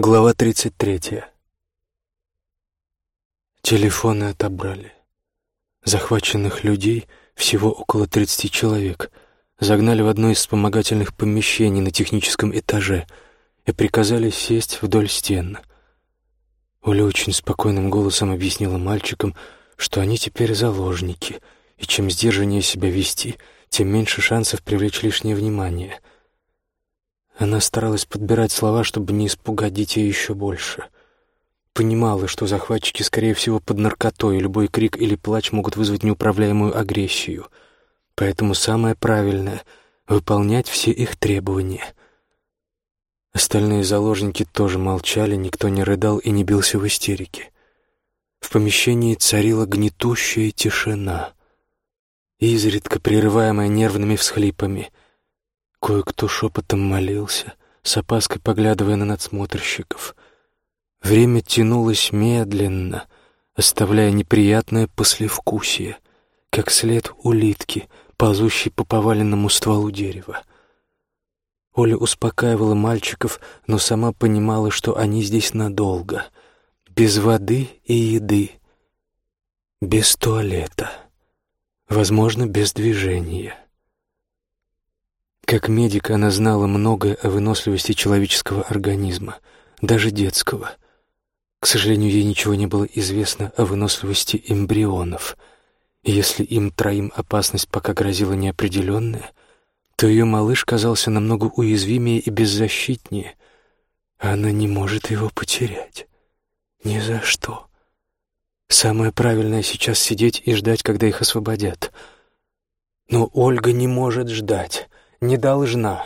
Глава 33. Телефоны отобрали. Захваченных людей, всего около 30 человек, загнали в одно из вспомогательных помещений на техническом этаже и приказали сесть вдоль стен. Оля очень спокойным голосом объяснила мальчикам, что они теперь заложники, и чем сдержаннее себя вести, тем меньше шансов привлечь лишнее внимание — она старалась подбирать слова, чтобы не испугать детей еще больше. Понимала, что захватчики, скорее всего, под наркотой, любой крик или плач могут вызвать неуправляемую агрессию. Поэтому самое правильное — выполнять все их требования. Остальные заложники тоже молчали, никто не рыдал и не бился в истерике. В помещении царила гнетущая тишина, изредка прерываемая нервными всхлипами — Кое-кто шепотом молился, с опаской поглядывая на надсмотрщиков. Время тянулось медленно, оставляя неприятное послевкусие, как след улитки, ползущей по поваленному стволу дерева. Оля успокаивала мальчиков, но сама понимала, что они здесь надолго, без воды и еды, без туалета, возможно, без движения. Как медик она знала многое о выносливости человеческого организма, даже детского. К сожалению, ей ничего не было известно о выносливости эмбрионов. И если им троим опасность пока грозила неопределенная, то ее малыш казался намного уязвимее и беззащитнее. Она не может его потерять. Ни за что. Самое правильное сейчас сидеть и ждать, когда их освободят. Но Ольга не может ждать не должна.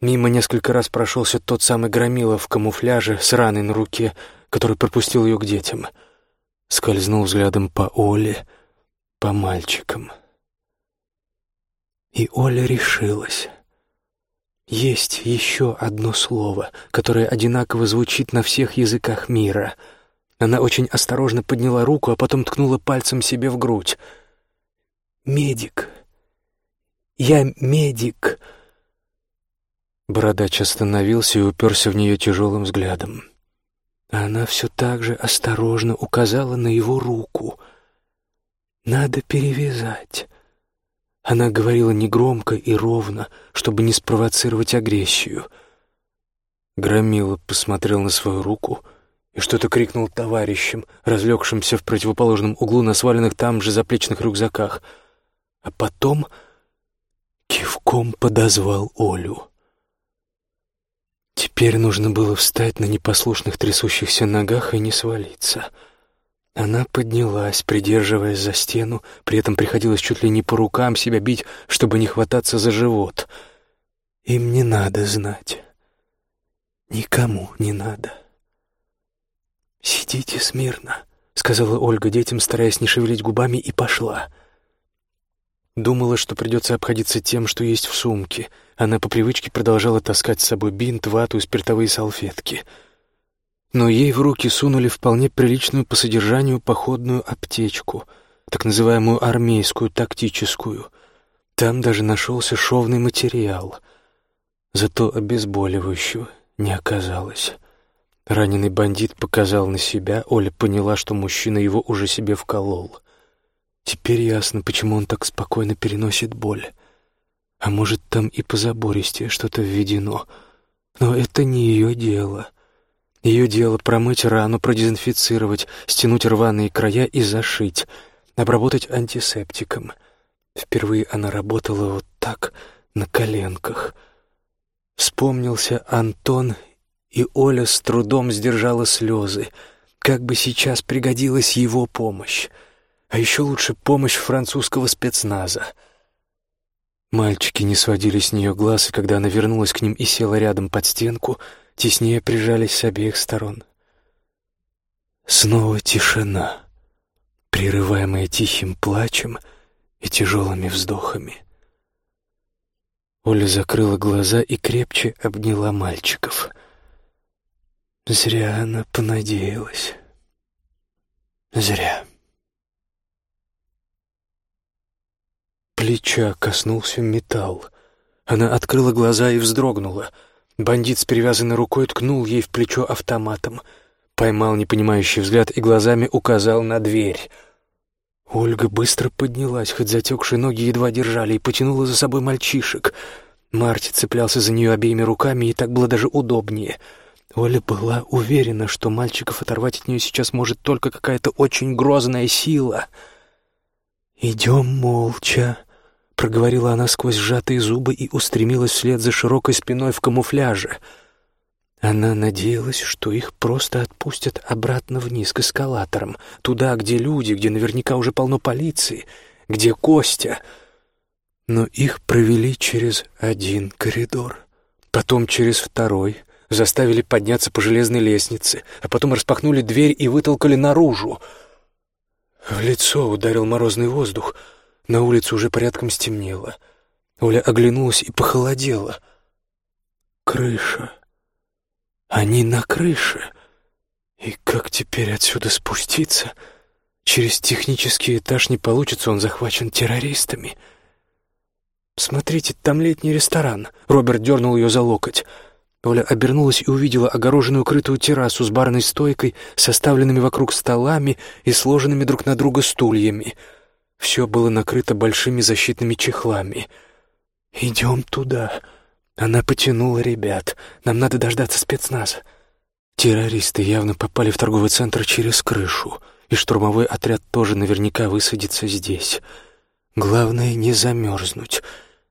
Мимо несколько раз прошелся тот самый громила в камуфляже с раной на руке, который пропустил ее к детям. Скользнул взглядом по Оле, по мальчикам. И Оля решилась. Есть еще одно слово, которое одинаково звучит на всех языках мира. Она очень осторожно подняла руку, а потом ткнула пальцем себе в грудь. «Медик». Я медик!» Бородач остановился и уперся в нее тяжелым взглядом. Она все так же осторожно указала на его руку. «Надо перевязать». Она говорила негромко и ровно, чтобы не спровоцировать агрессию. Громила посмотрел на свою руку и что-то крикнул товарищам, разлегшимся в противоположном углу на сваленных там же заплечных рюкзаках. А потом кивком подозвал Олю. Теперь нужно было встать на непослушных трясущихся ногах и не свалиться. Она поднялась, придерживаясь за стену, при этом приходилось чуть ли не по рукам себя бить, чтобы не хвататься за живот. Им не надо знать. Никому не надо. «Сидите смирно», — сказала Ольга детям, стараясь не шевелить губами, и пошла — Думала, что придется обходиться тем, что есть в сумке. Она по привычке продолжала таскать с собой бинт, вату и спиртовые салфетки. Но ей в руки сунули вполне приличную по содержанию походную аптечку, так называемую армейскую, тактическую. Там даже нашелся шовный материал. Зато обезболивающего не оказалось. Раненый бандит показал на себя, Оля поняла, что мужчина его уже себе вколол. Теперь ясно, почему он так спокойно переносит боль. А может, там и по забористе что-то введено. Но это не ее дело. Ее дело промыть рану, продезинфицировать, стянуть рваные края и зашить, обработать антисептиком. Впервые она работала вот так, на коленках. Вспомнился Антон, и Оля с трудом сдержала слезы. Как бы сейчас пригодилась его помощь. А еще лучше помощь французского спецназа. Мальчики не сводили с нее глаз, и когда она вернулась к ним и села рядом под стенку, теснее прижались с обеих сторон. Снова тишина, прерываемая тихим плачем и тяжелыми вздохами. Оля закрыла глаза и крепче обняла мальчиков. Зря она понадеялась. Зря. Плеча коснулся металл. Она открыла глаза и вздрогнула. Бандит с перевязанной рукой ткнул ей в плечо автоматом, поймал непонимающий взгляд и глазами указал на дверь. Ольга быстро поднялась, хоть затекшие ноги едва держали, и потянула за собой мальчишек. Марти цеплялся за нее обеими руками, и так было даже удобнее. Оля была уверена, что мальчиков оторвать от нее сейчас может только какая-то очень грозная сила. «Идем молча», — проговорила она сквозь сжатые зубы и устремилась вслед за широкой спиной в камуфляже. Она надеялась, что их просто отпустят обратно вниз к эскалаторам, туда, где люди, где наверняка уже полно полиции, где Костя. Но их провели через один коридор, потом через второй, заставили подняться по железной лестнице, а потом распахнули дверь и вытолкали наружу. В лицо ударил морозный воздух — на улице уже порядком стемнело. Оля оглянулась и похолодела. Крыша. Они на крыше. И как теперь отсюда спуститься? Через технический этаж не получится, он захвачен террористами. «Смотрите, там летний ресторан». Роберт дернул ее за локоть. Оля обернулась и увидела огороженную крытую террасу с барной стойкой, составленными вокруг столами и сложенными друг на друга стульями — все было накрыто большими защитными чехлами. «Идем туда». Она потянула ребят. «Нам надо дождаться спецназа». Террористы явно попали в торговый центр через крышу, и штурмовой отряд тоже наверняка высадится здесь. Главное — не замерзнуть.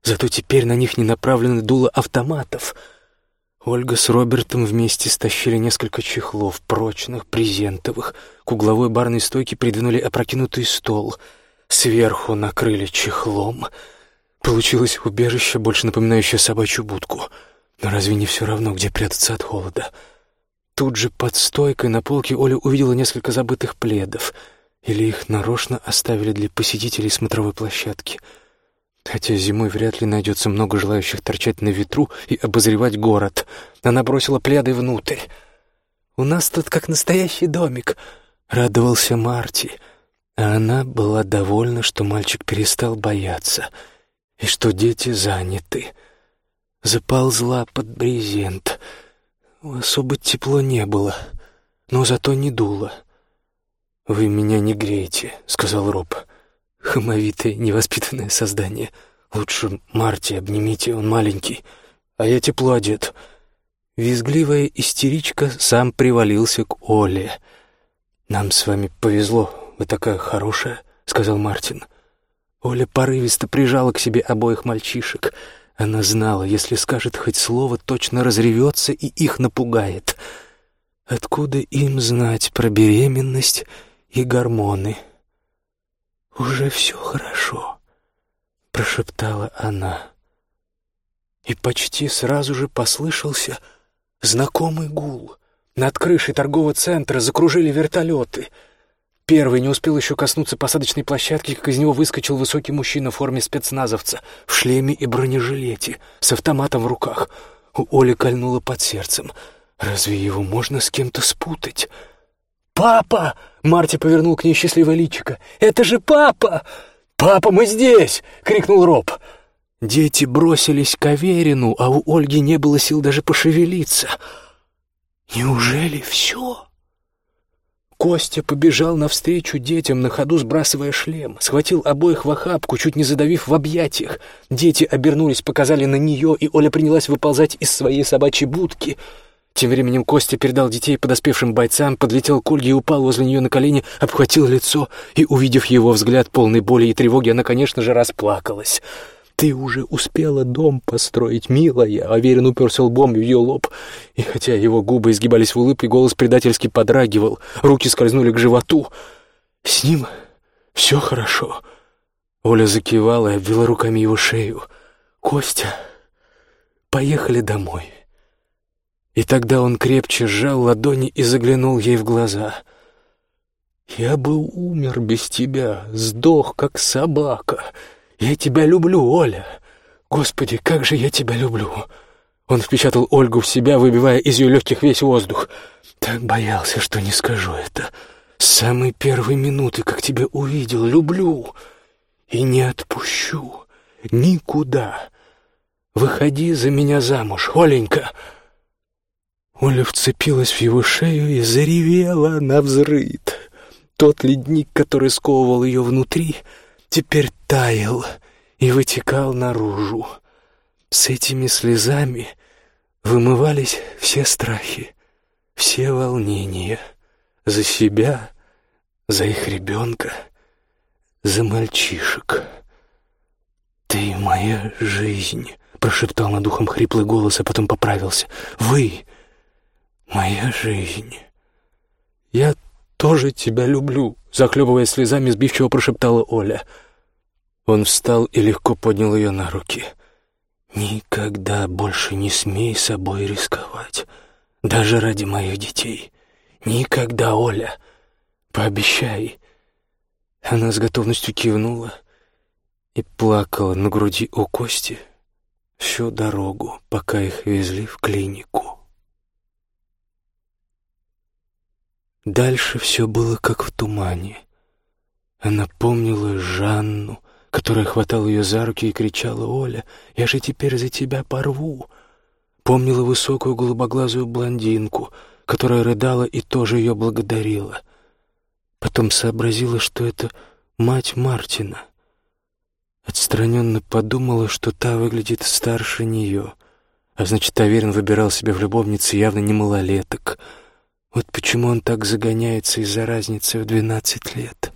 Зато теперь на них не направлены дуло автоматов. Ольга с Робертом вместе стащили несколько чехлов, прочных, презентовых. К угловой барной стойке придвинули опрокинутый стол — Сверху накрыли чехлом. Получилось убежище, больше напоминающее собачью будку. Но разве не все равно, где прятаться от холода? Тут же под стойкой на полке Оля увидела несколько забытых пледов. Или их нарочно оставили для посетителей смотровой площадки. Хотя зимой вряд ли найдется много желающих торчать на ветру и обозревать город. Она бросила пледы внутрь. «У нас тут как настоящий домик», — радовался Марти. «Марти». А она была довольна, что мальчик перестал бояться и что дети заняты. Заползла под брезент. Особо тепло не было, но зато не дуло. «Вы меня не греете», — сказал Роб. «Хамовитое, невоспитанное создание. Лучше Марти обнимите, он маленький, а я тепло одет». Визгливая истеричка сам привалился к Оле. «Нам с вами повезло, вы такая хорошая», — сказал Мартин. Оля порывисто прижала к себе обоих мальчишек. Она знала, если скажет хоть слово, точно разревется и их напугает. Откуда им знать про беременность и гормоны? «Уже все хорошо», — прошептала она. И почти сразу же послышался знакомый гул. Над крышей торгового центра закружили вертолеты — Первый не успел еще коснуться посадочной площадки, как из него выскочил высокий мужчина в форме спецназовца, в шлеме и бронежилете, с автоматом в руках. У Оли кольнуло под сердцем. Разве его можно с кем-то спутать? «Папа!» — Марти повернул к ней счастливое личико. «Это же папа!» «Папа, мы здесь!» — крикнул Роб. Дети бросились к Аверину, а у Ольги не было сил даже пошевелиться. «Неужели все?» Костя побежал навстречу детям, на ходу сбрасывая шлем. Схватил обоих в охапку, чуть не задавив в объятиях. Дети обернулись, показали на нее, и Оля принялась выползать из своей собачьей будки. Тем временем Костя передал детей подоспевшим бойцам, подлетел к Ольге и упал возле нее на колени, обхватил лицо, и, увидев его взгляд полный боли и тревоги, она, конечно же, расплакалась. «Ты уже успела дом построить, милая!» Аверин уперся лбом в ее лоб. И хотя его губы изгибались в улыбке, голос предательски подрагивал, руки скользнули к животу. «С ним все хорошо». Оля закивала и обвела руками его шею. «Костя, поехали домой». И тогда он крепче сжал ладони и заглянул ей в глаза. «Я бы умер без тебя, сдох, как собака». «Я тебя люблю, Оля! Господи, как же я тебя люблю!» Он впечатал Ольгу в себя, выбивая из ее легких весь воздух. «Так боялся, что не скажу это. С самой первой минуты, как тебя увидел, люблю и не отпущу. Никуда. Выходи за меня замуж, Оленька!» Оля вцепилась в его шею и заревела на взрыд. Тот ледник, который сковывал ее внутри, теперь таял и вытекал наружу. С этими слезами вымывались все страхи, все волнения за себя, за их ребенка, за мальчишек. «Ты моя жизнь», — прошептал над ухом хриплый голос, а потом поправился. «Вы моя жизнь». «Я тоже тебя люблю», — захлебывая слезами, сбивчиво прошептала Оля. Он встал и легко поднял ее на руки. «Никогда больше не смей собой рисковать, даже ради моих детей. Никогда, Оля, пообещай». Она с готовностью кивнула и плакала на груди у Кости всю дорогу, пока их везли в клинику. Дальше все было как в тумане. Она помнила Жанну, которая хватала ее за руки и кричала «Оля, я же теперь за тебя порву!» Помнила высокую голубоглазую блондинку, которая рыдала и тоже ее благодарила. Потом сообразила, что это мать Мартина. Отстраненно подумала, что та выглядит старше нее, а значит, Аверин выбирал себе в любовнице явно не малолеток — вот почему он так загоняется из-за разницы в двенадцать лет.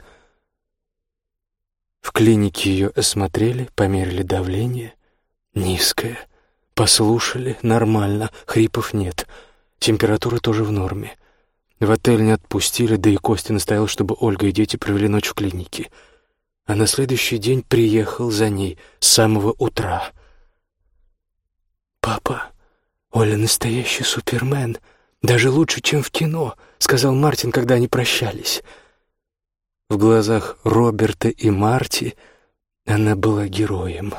В клинике ее осмотрели, померили давление. Низкое. Послушали, нормально, хрипов нет. Температура тоже в норме. В отель не отпустили, да и Костя настоял, чтобы Ольга и дети провели ночь в клинике. А на следующий день приехал за ней с самого утра. «Папа, Оля настоящий супермен», «Даже лучше, чем в кино», — сказал Мартин, когда они прощались. В глазах Роберта и Марти она была героем.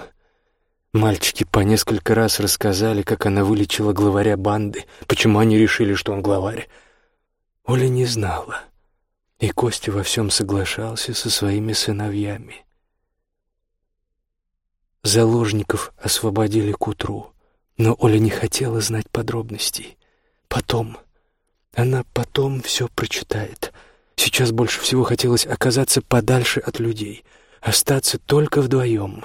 Мальчики по несколько раз рассказали, как она вылечила главаря банды, почему они решили, что он главарь. Оля не знала, и Костя во всем соглашался со своими сыновьями. Заложников освободили к утру, но Оля не хотела знать подробностей. Потом. Она потом все прочитает. Сейчас больше всего хотелось оказаться подальше от людей, остаться только вдвоем.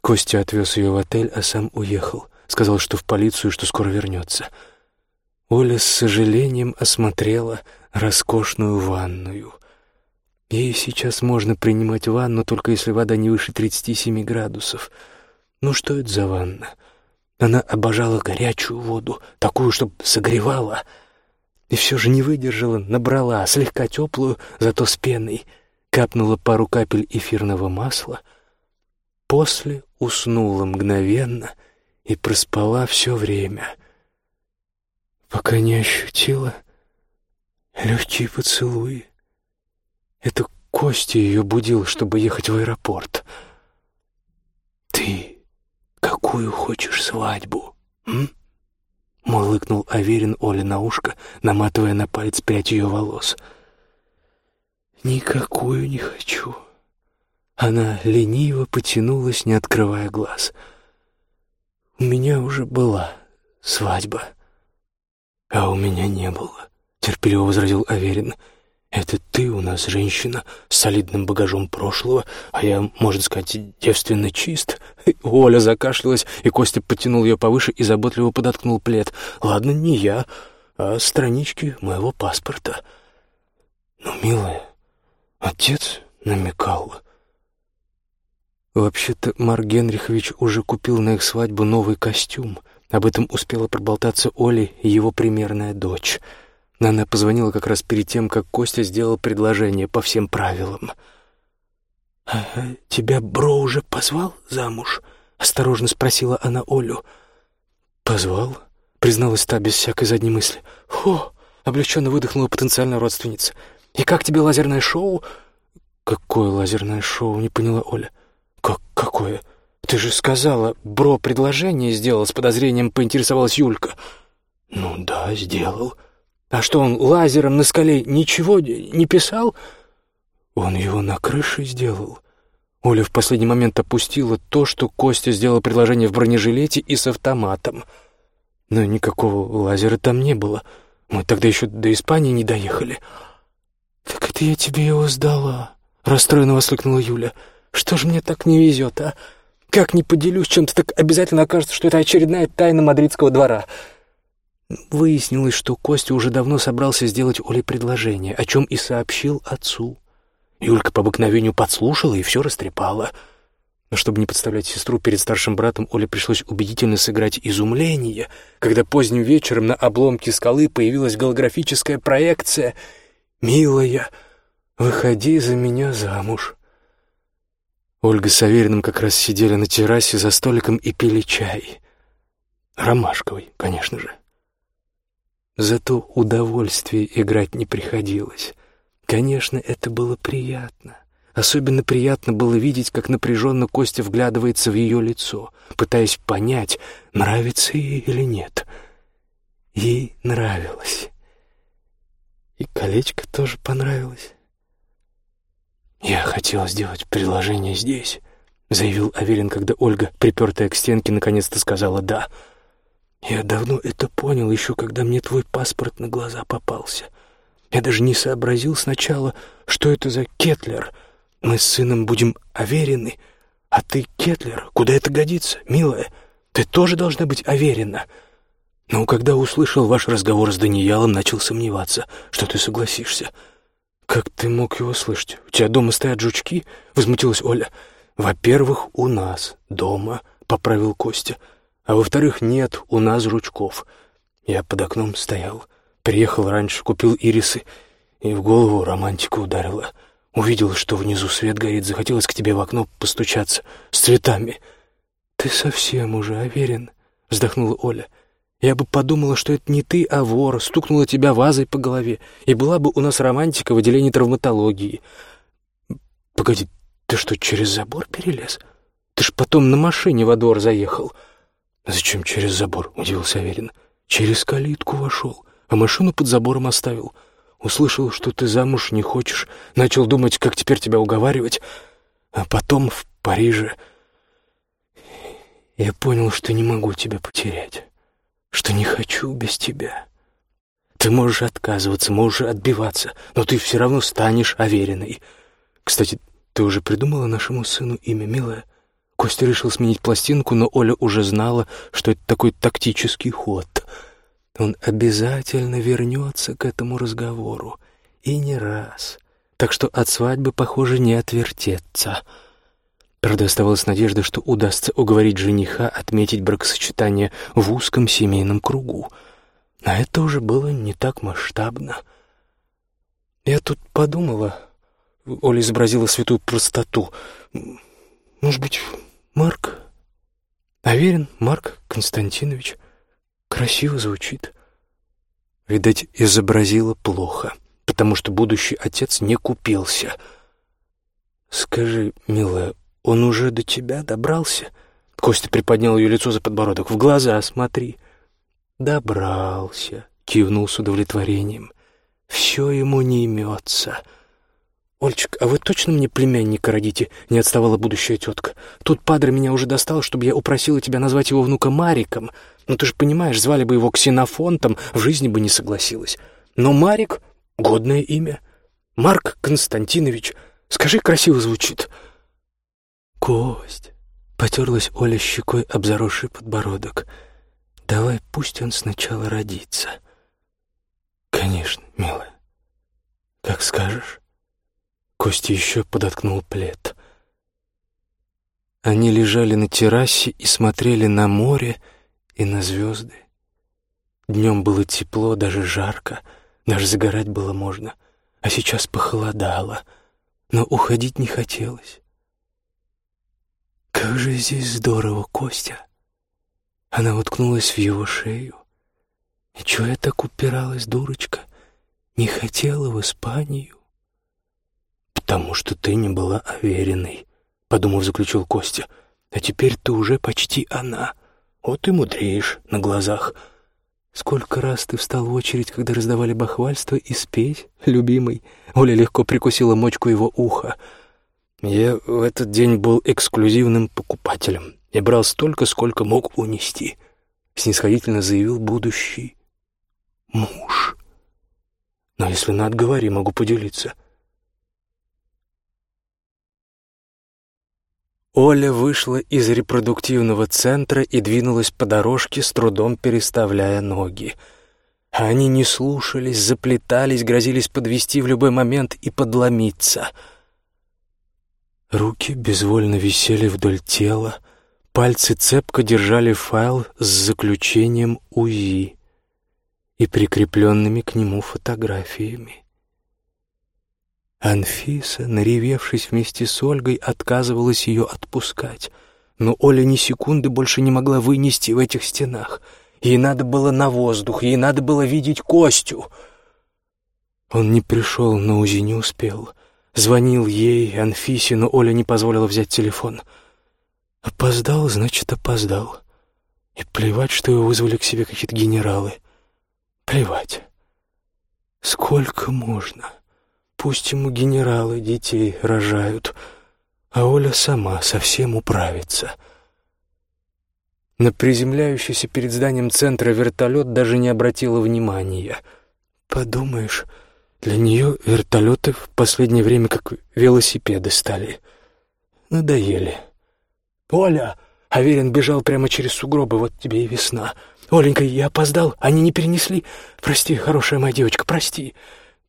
Костя отвез ее в отель, а сам уехал. Сказал, что в полицию, что скоро вернется. Оля с сожалением осмотрела роскошную ванную. Ей сейчас можно принимать ванну, только если вода не выше 37 градусов. Ну что это за ванна? Она обожала горячую воду, такую, чтобы согревала, и все же не выдержала, набрала, слегка теплую, зато с пеной, капнула пару капель эфирного масла, после уснула мгновенно и проспала все время, пока не ощутила легкие поцелуи. Это Костя ее будил, чтобы ехать в аэропорт. «Ты «Какую хочешь свадьбу, м?» Мурлыкнул Аверин Оле на ушко, наматывая на палец прядь ее волос. «Никакую не хочу». Она лениво потянулась, не открывая глаз. «У меня уже была свадьба». «А у меня не было», — терпеливо возразил Аверин. «Это ты у нас женщина с солидным багажом прошлого, а я, можно сказать, девственно чист». Оля закашлялась, и Костя потянул ее повыше и заботливо подоткнул плед. «Ладно, не я, а странички моего паспорта». «Ну, милая, отец намекал». Вообще-то Марк Генрихович уже купил на их свадьбу новый костюм. Об этом успела проболтаться Оля и его примерная дочь — она позвонила как раз перед тем, как Костя сделал предложение по всем правилам. «А тебя Бро уже позвал замуж?» — осторожно спросила она Олю. «Позвал?» — призналась та без всякой задней мысли. «Фу!» — облегченно выдохнула потенциальная родственница. «И как тебе лазерное шоу?» «Какое лазерное шоу?» — не поняла Оля. «Как какое? Ты же сказала, Бро предложение сделал, с подозрением поинтересовалась Юлька». «Ну да, сделал». А что, он лазером на скале ничего не писал? Он его на крыше сделал. Оля в последний момент опустила то, что Костя сделал предложение в бронежилете и с автоматом. Но никакого лазера там не было. Мы тогда еще до Испании не доехали. «Так это я тебе его сдала», — расстроенно воскликнула Юля. «Что ж мне так не везет, а? Как не поделюсь чем-то, так обязательно окажется, что это очередная тайна мадридского двора». Выяснилось, что Костя уже давно собрался сделать Оле предложение, о чем и сообщил отцу. Юлька по обыкновению подслушала и все растрепала. Но чтобы не подставлять сестру перед старшим братом, Оле пришлось убедительно сыграть изумление, когда поздним вечером на обломке скалы появилась голографическая проекция «Милая, выходи за меня замуж». Ольга с Авериным как раз сидели на террасе за столиком и пили чай. Ромашковый, конечно же. Зато удовольствие играть не приходилось. Конечно, это было приятно. Особенно приятно было видеть, как напряженно Костя вглядывается в ее лицо, пытаясь понять, нравится ей или нет. Ей нравилось. И колечко тоже понравилось. «Я хотел сделать предложение здесь», — заявил Аверин, когда Ольга, припертая к стенке, наконец-то сказала «да». Я давно это понял, еще когда мне твой паспорт на глаза попался. Я даже не сообразил сначала, что это за Кетлер. Мы с сыном будем оверены, а ты Кетлер. Куда это годится, милая? Ты тоже должна быть оверена. Но когда услышал ваш разговор с Даниялом, начал сомневаться, что ты согласишься. «Как ты мог его слышать? У тебя дома стоят жучки?» — возмутилась Оля. «Во-первых, у нас дома», — поправил Костя. А во-вторых, нет у нас ручков. Я под окном стоял. Приехал раньше, купил ирисы, и в голову романтика ударила. Увидел, что внизу свет горит, захотелось к тебе в окно постучаться с цветами. «Ты совсем уже уверен?» — вздохнула Оля. «Я бы подумала, что это не ты, а вор, стукнула тебя вазой по голове, и была бы у нас романтика в отделении травматологии». «Погоди, ты что, через забор перелез? Ты ж потом на машине во двор заехал». «Зачем через забор?» — удивился Аверин. «Через калитку вошел, а машину под забором оставил. Услышал, что ты замуж не хочешь, начал думать, как теперь тебя уговаривать. А потом в Париже я понял, что не могу тебя потерять, что не хочу без тебя. Ты можешь отказываться, можешь отбиваться, но ты все равно станешь Авериной. Кстати, ты уже придумала нашему сыну имя, милая?» Костя решил сменить пластинку, но Оля уже знала, что это такой тактический ход. Он обязательно вернется к этому разговору. И не раз. Так что от свадьбы, похоже, не отвертеться. Правда, оставалась надежда, что удастся уговорить жениха отметить бракосочетание в узком семейном кругу. А это уже было не так масштабно. Я тут подумала... Оля изобразила святую простоту. Может быть, Марк. Аверин Марк Константинович. Красиво звучит. Видать, изобразила плохо, потому что будущий отец не купился. «Скажи, милая, он уже до тебя добрался?» Костя приподнял ее лицо за подбородок. «В глаза смотри». «Добрался», — кивнул с удовлетворением. «Все ему не имется». «Ольчик, а вы точно мне племянника родите?» — не отставала будущая тетка. «Тут падре меня уже достал, чтобы я упросила тебя назвать его внука Мариком. Но ну, ты же понимаешь, звали бы его Ксенофонтом, в жизни бы не согласилась. Но Марик — годное имя. Марк Константинович. Скажи, красиво звучит». «Кость», — потерлась Оля щекой об заросший подбородок. «Давай пусть он сначала родится». «Конечно, милая. Как скажешь». Костя еще подоткнул плед. Они лежали на террасе и смотрели на море и на звезды. Днем было тепло, даже жарко, даже загорать было можно, а сейчас похолодало, но уходить не хотелось. «Как же здесь здорово, Костя!» Она уткнулась в его шею. «И чего я так упиралась, дурочка? Не хотела в Испанию?» «Потому что ты не была уверенной», — подумав, заключил Костя. «А теперь ты уже почти она. Вот и мудреешь на глазах». «Сколько раз ты встал в очередь, когда раздавали бахвальство, и спеть, любимый?» Оля легко прикусила мочку его уха. «Я в этот день был эксклюзивным покупателем. Я брал столько, сколько мог унести». снисходительно заявил будущий муж. Но если надо, говори, могу поделиться. Оля вышла из репродуктивного центра и двинулась по дорожке, с трудом переставляя ноги. Они не слушались, заплетались, грозились подвести в любой момент и подломиться. Руки безвольно висели вдоль тела, пальцы цепко держали файл с заключением УЗИ и прикрепленными к нему фотографиями. Анфиса, наревевшись вместе с Ольгой, отказывалась ее отпускать. Но Оля ни секунды больше не могла вынести в этих стенах. Ей надо было на воздух, ей надо было видеть Костю. Он не пришел, но УЗИ не успел. Звонил ей, Анфисе, но Оля не позволила взять телефон. Опоздал, значит, опоздал. И плевать, что его вызвали к себе какие-то генералы. Плевать. Сколько можно? Пусть ему генералы детей рожают, а Оля сама совсем управится. На приземляющийся перед зданием центра вертолет даже не обратила внимания. Подумаешь, для нее вертолеты в последнее время как велосипеды стали. Надоели. «Оля!» — Аверин бежал прямо через сугробы, вот тебе и весна. «Оленька, я опоздал, они не перенесли. Прости, хорошая моя девочка, прости».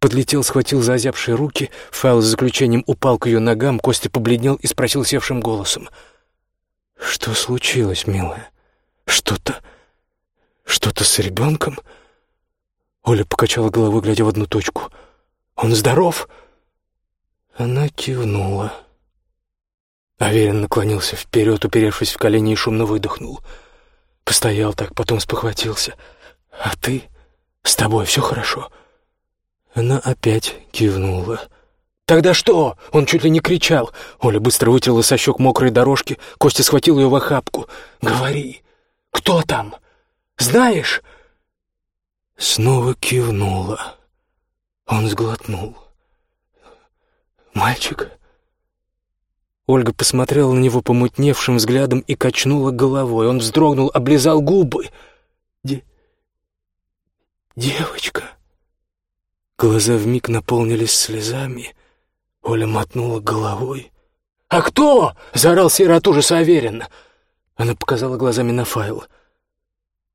Подлетел, схватил за озябшие руки, файл с заключением упал к ее ногам, Костя побледнел и спросил севшим голосом. «Что случилось, милая? Что-то... что-то с ребенком?» Оля покачала головой, глядя в одну точку. «Он здоров?» Она кивнула. Аверин наклонился вперед, уперевшись в колени и шумно выдохнул. Постоял так, потом спохватился. «А ты? С тобой все хорошо?» Она опять кивнула. «Тогда что?» — он чуть ли не кричал. Оля быстро вытерла со щек мокрые дорожки. Костя схватил ее в охапку. «Говори, кто там? Знаешь?» Снова кивнула. Он сглотнул. «Мальчик?» Ольга посмотрела на него помутневшим взглядом и качнула головой. Он вздрогнул, облизал губы. «Де... девочка?» Глаза вмиг наполнились слезами. Оля мотнула головой. «А кто?» — заорал Сера от ужаса Аверин. Она показала глазами на файл.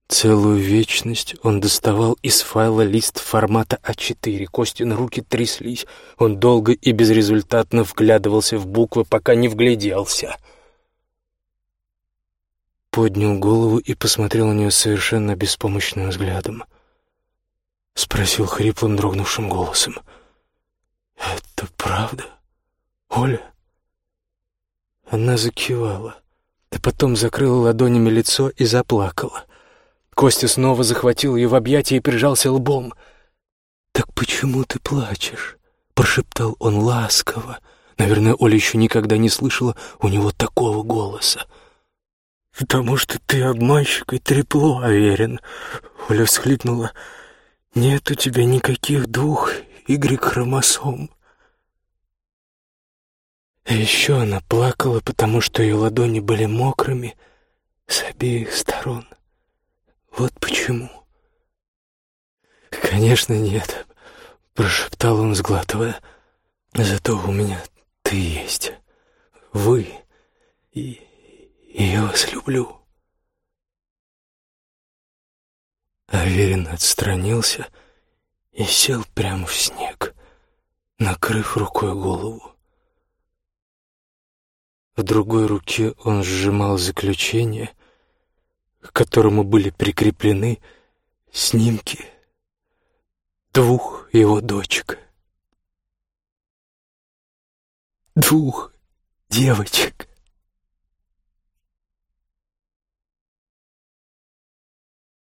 Целую вечность он доставал из файла лист формата А4. Кости на руки тряслись. Он долго и безрезультатно вглядывался в буквы, пока не вгляделся. Поднял голову и посмотрел на нее совершенно беспомощным взглядом. — Спросил хриплым, дрогнувшим голосом. «Это правда, Оля?» Она закивала, а потом закрыла ладонями лицо и заплакала. Костя снова захватил ее в объятия и прижался лбом. «Так почему ты плачешь?» — прошептал он ласково. Наверное, Оля еще никогда не слышала у него такого голоса. «Потому что ты обманщик и трепло, уверен», — Оля всхлипнула. Нет у тебя никаких двух Y-хромосом. А еще она плакала, потому что ее ладони были мокрыми с обеих сторон. Вот почему. «Конечно, нет», — прошептал он, сглатывая. «Зато у меня ты есть. Вы. И, я вас люблю». Аверин отстранился и сел прямо в снег, накрыв рукой голову. В другой руке он сжимал заключение, к которому были прикреплены снимки двух его дочек. Двух девочек.